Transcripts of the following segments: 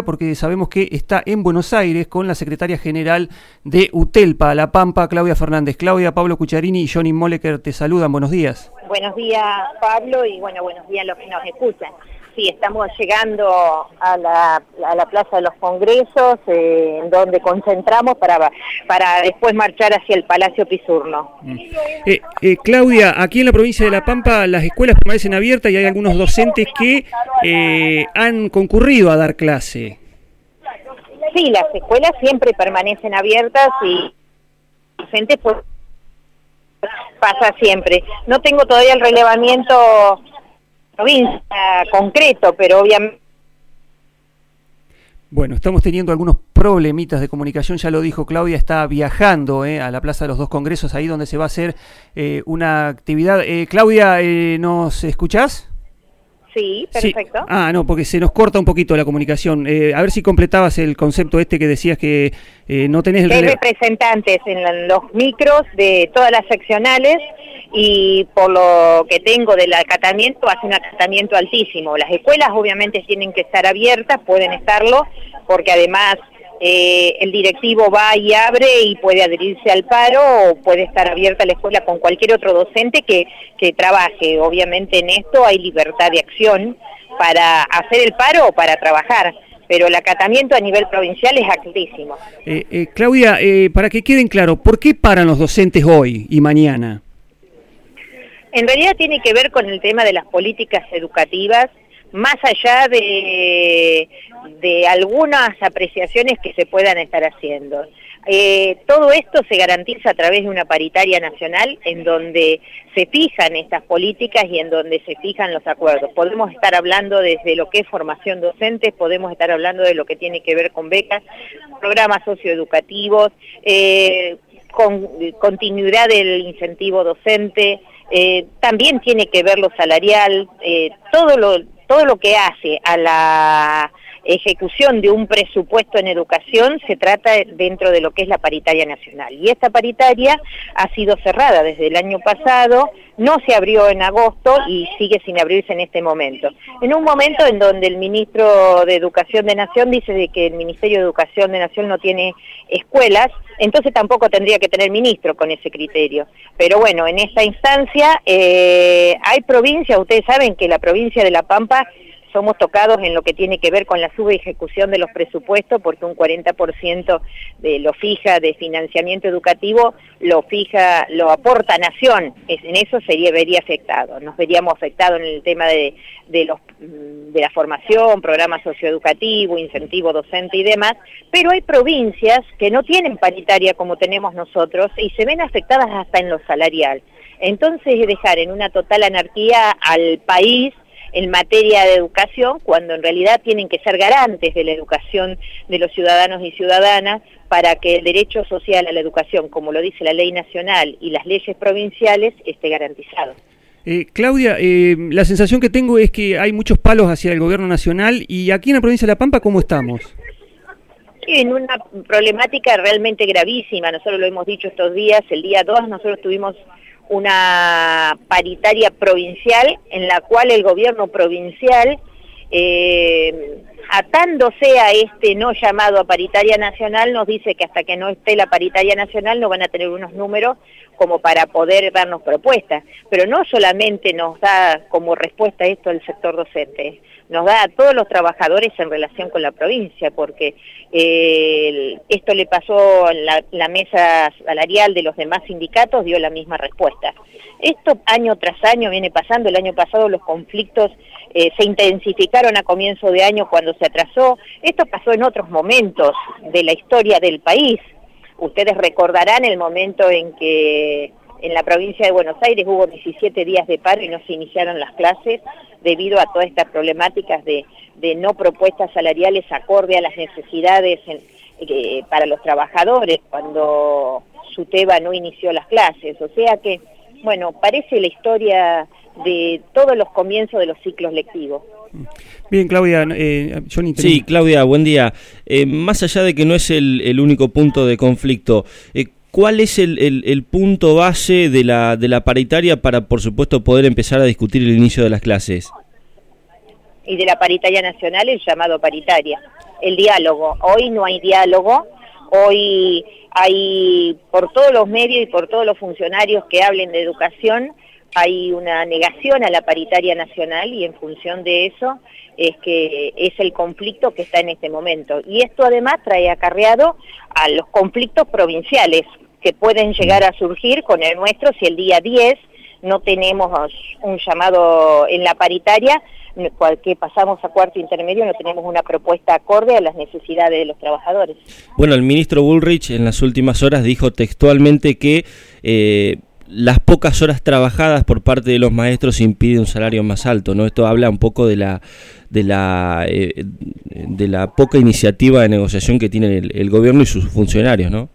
porque sabemos que está en Buenos Aires con la secretaria general de UTELPA, La Pampa, Claudia Fernández. Claudia, Pablo Cucharini y Johnny Moleker te saludan. Buenos días. Buenos días, Pablo, y bueno, buenos días a los que nos escuchan. Sí, estamos llegando a la, a la Plaza de los Congresos, eh, en donde concentramos para, para después marchar hacia el Palacio Pisurno. Mm. Eh, eh, Claudia, aquí en la provincia de La Pampa las escuelas permanecen abiertas y hay algunos docentes que eh, han concurrido a dar clase. Sí, las escuelas siempre permanecen abiertas y docentes pues pasa siempre. No tengo todavía el relevamiento provincia concreto, pero obviamente... Bueno, estamos teniendo algunos problemitas de comunicación, ya lo dijo Claudia, está viajando eh, a la Plaza de los Dos Congresos, ahí donde se va a hacer eh, una actividad. Eh, Claudia, eh, ¿nos escuchás? Sí, perfecto. Sí. Ah, no, porque se nos corta un poquito la comunicación. Eh, a ver si completabas el concepto este que decías que eh, no tenés el... Hay representantes en los micros de todas las seccionales y por lo que tengo del acatamiento, hace un acatamiento altísimo. Las escuelas obviamente tienen que estar abiertas, pueden estarlo, porque además eh, el directivo va y abre y puede adherirse al paro o puede estar abierta la escuela con cualquier otro docente que, que trabaje. Obviamente en esto hay libertad de acción para hacer el paro o para trabajar pero el acatamiento a nivel provincial es altísimo. Eh, eh, Claudia, eh, para que queden claro, ¿por qué paran los docentes hoy y mañana? En realidad tiene que ver con el tema de las políticas educativas, más allá de, de algunas apreciaciones que se puedan estar haciendo. Eh, todo esto se garantiza a través de una paritaria nacional en donde se fijan estas políticas y en donde se fijan los acuerdos. Podemos estar hablando desde lo que es formación docente, podemos estar hablando de lo que tiene que ver con becas, programas socioeducativos, eh, con continuidad del incentivo docente, eh, también tiene que ver lo salarial, eh, todo lo todo lo que hace a la ejecución de un presupuesto en educación se trata dentro de lo que es la paritaria nacional. Y esta paritaria ha sido cerrada desde el año pasado, no se abrió en agosto y sigue sin abrirse en este momento. En un momento en donde el ministro de Educación de Nación dice de que el Ministerio de Educación de Nación no tiene escuelas, entonces tampoco tendría que tener ministro con ese criterio. Pero bueno, en esta instancia eh, hay provincias, ustedes saben que la provincia de La Pampa somos tocados en lo que tiene que ver con la subejecución de los presupuestos, porque un 40% de lo fija de financiamiento educativo lo fija, lo aporta Nación, en eso sería vería afectado, nos veríamos afectados en el tema de, de, los, de la formación, programa socioeducativo, incentivo docente y demás, pero hay provincias que no tienen paritaria como tenemos nosotros y se ven afectadas hasta en lo salarial. Entonces dejar en una total anarquía al país en materia de educación, cuando en realidad tienen que ser garantes de la educación de los ciudadanos y ciudadanas para que el derecho social a la educación, como lo dice la ley nacional y las leyes provinciales, esté garantizado. Eh, Claudia, eh, la sensación que tengo es que hay muchos palos hacia el gobierno nacional y aquí en la provincia de La Pampa, ¿cómo estamos? En una problemática realmente gravísima, nosotros lo hemos dicho estos días, el día 2 nosotros tuvimos una paritaria provincial en la cual el gobierno provincial, eh, atándose a este no llamado a paritaria nacional, nos dice que hasta que no esté la paritaria nacional no van a tener unos números como para poder darnos propuestas. Pero no solamente nos da como respuesta esto el sector docente, nos da a todos los trabajadores en relación con la provincia, porque eh, esto le pasó la, la, mesa salarial de los demás sindicatos, dio la misma respuesta. Esto año tras año viene pasando, el año pasado los conflictos eh, se intensificaron a comienzo de año cuando se atrasó, esto pasó en otros momentos de la historia del país. Ustedes recordarán el momento en que en la provincia de Buenos Aires hubo 17 días de paro y no se iniciaron las clases debido a todas estas problemáticas de, no propuestas salariales acorde a las necesidades eh, para los trabajadores cuando SUTEBA no inició las clases. O sea que, bueno, parece la historia de todos los comienzos de los ciclos lectivos. Bien, Claudia, eh, Johnny. Sí, Claudia, buen día. Eh, más allá de que no es el, el único punto de conflicto, eh, ¿Cuál es el, el, el, punto base de la, de la paritaria para, por supuesto, poder empezar a discutir el inicio de las clases? Y de la paritaria nacional, el llamado paritaria. el diálogo. Hoy no hay diálogo, hoy hay por todos los medios y por todos los funcionarios que hablen de educación, hay una negación a la paritaria nacional y en función de eso es que es el conflicto que está en este momento. Y esto además trae acarreado a los conflictos provinciales que pueden llegar a surgir con el nuestro si el día 10 no tenemos un llamado en la paritaria, que pasamos a cuarto intermedio, no tenemos una propuesta acorde a las necesidades de los trabajadores. Bueno, el ministro Bullrich en las últimas horas dijo textualmente que eh, las pocas horas trabajadas por parte de los maestros impide un salario más alto, ¿no? Esto habla un poco de la de la eh, de la poca iniciativa de negociación que tiene el gobierno y sus funcionarios, ¿no?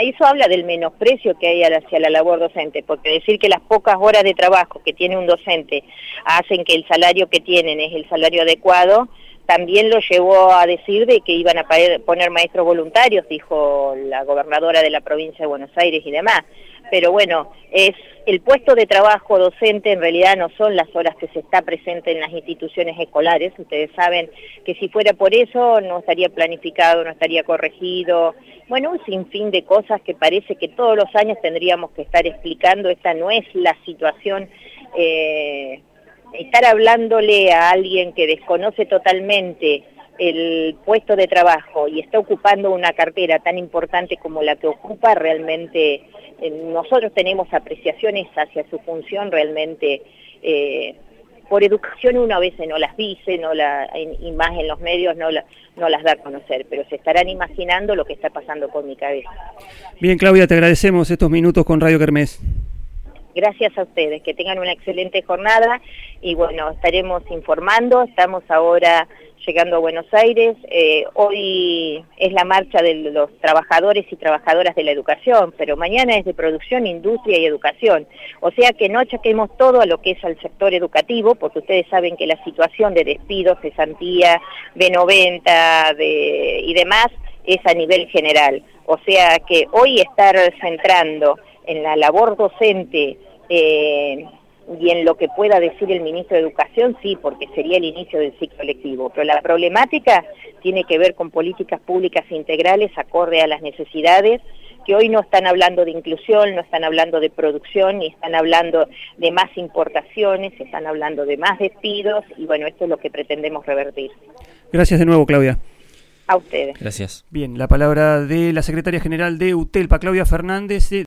eso habla del menosprecio que hay hacia la labor docente, porque decir que las pocas horas de trabajo que tiene un docente hacen que el salario que tienen es el salario adecuado, también lo llevó a decir de que iban a poner maestros voluntarios, dijo la gobernadora de la provincia de Buenos Aires y demás. Pero bueno, es el puesto de trabajo docente en realidad no son las horas que se está presente en las instituciones escolares. Ustedes saben que si fuera por eso no estaría planificado, no estaría corregido. Bueno, un sinfín de cosas que parece que todos los años tendríamos que estar explicando. Esta no es la situación eh, estar hablándole a alguien que desconoce totalmente el puesto de trabajo y está ocupando una cartera tan importante como la que ocupa, realmente eh, nosotros tenemos apreciaciones hacia su función realmente. Eh, por educación uno a veces no las dice, no la, y más en los medios no, no las da a conocer, pero se estarán imaginando lo que está pasando por mi cabeza. Bien, Claudia, te agradecemos estos minutos con Radio Kermés. Gracias a ustedes, que tengan una excelente jornada. Y bueno, estaremos informando, estamos ahora llegando a Buenos Aires, eh, hoy es la marcha de los trabajadores y trabajadoras de la educación, pero mañana es de producción, industria y educación, o sea que no achaquemos todo a lo que es al sector educativo, porque ustedes saben que la situación de despidos, cesantía, B90 de, y demás es a nivel general, o sea que hoy estar centrando en la labor docente eh, y en lo que pueda decir el ministro de Educación, sí, porque sería el inicio del ciclo lectivo. Pero la problemática tiene que ver con políticas públicas integrales acorde a las necesidades, que hoy no están hablando de inclusión, no están hablando de producción, ni están hablando de más importaciones, están hablando de más despidos, y bueno, esto es lo que pretendemos revertir. Gracias de nuevo, Claudia. A ustedes. Gracias. Bien, la palabra de la secretaria general de UTELPA, Claudia Fernández.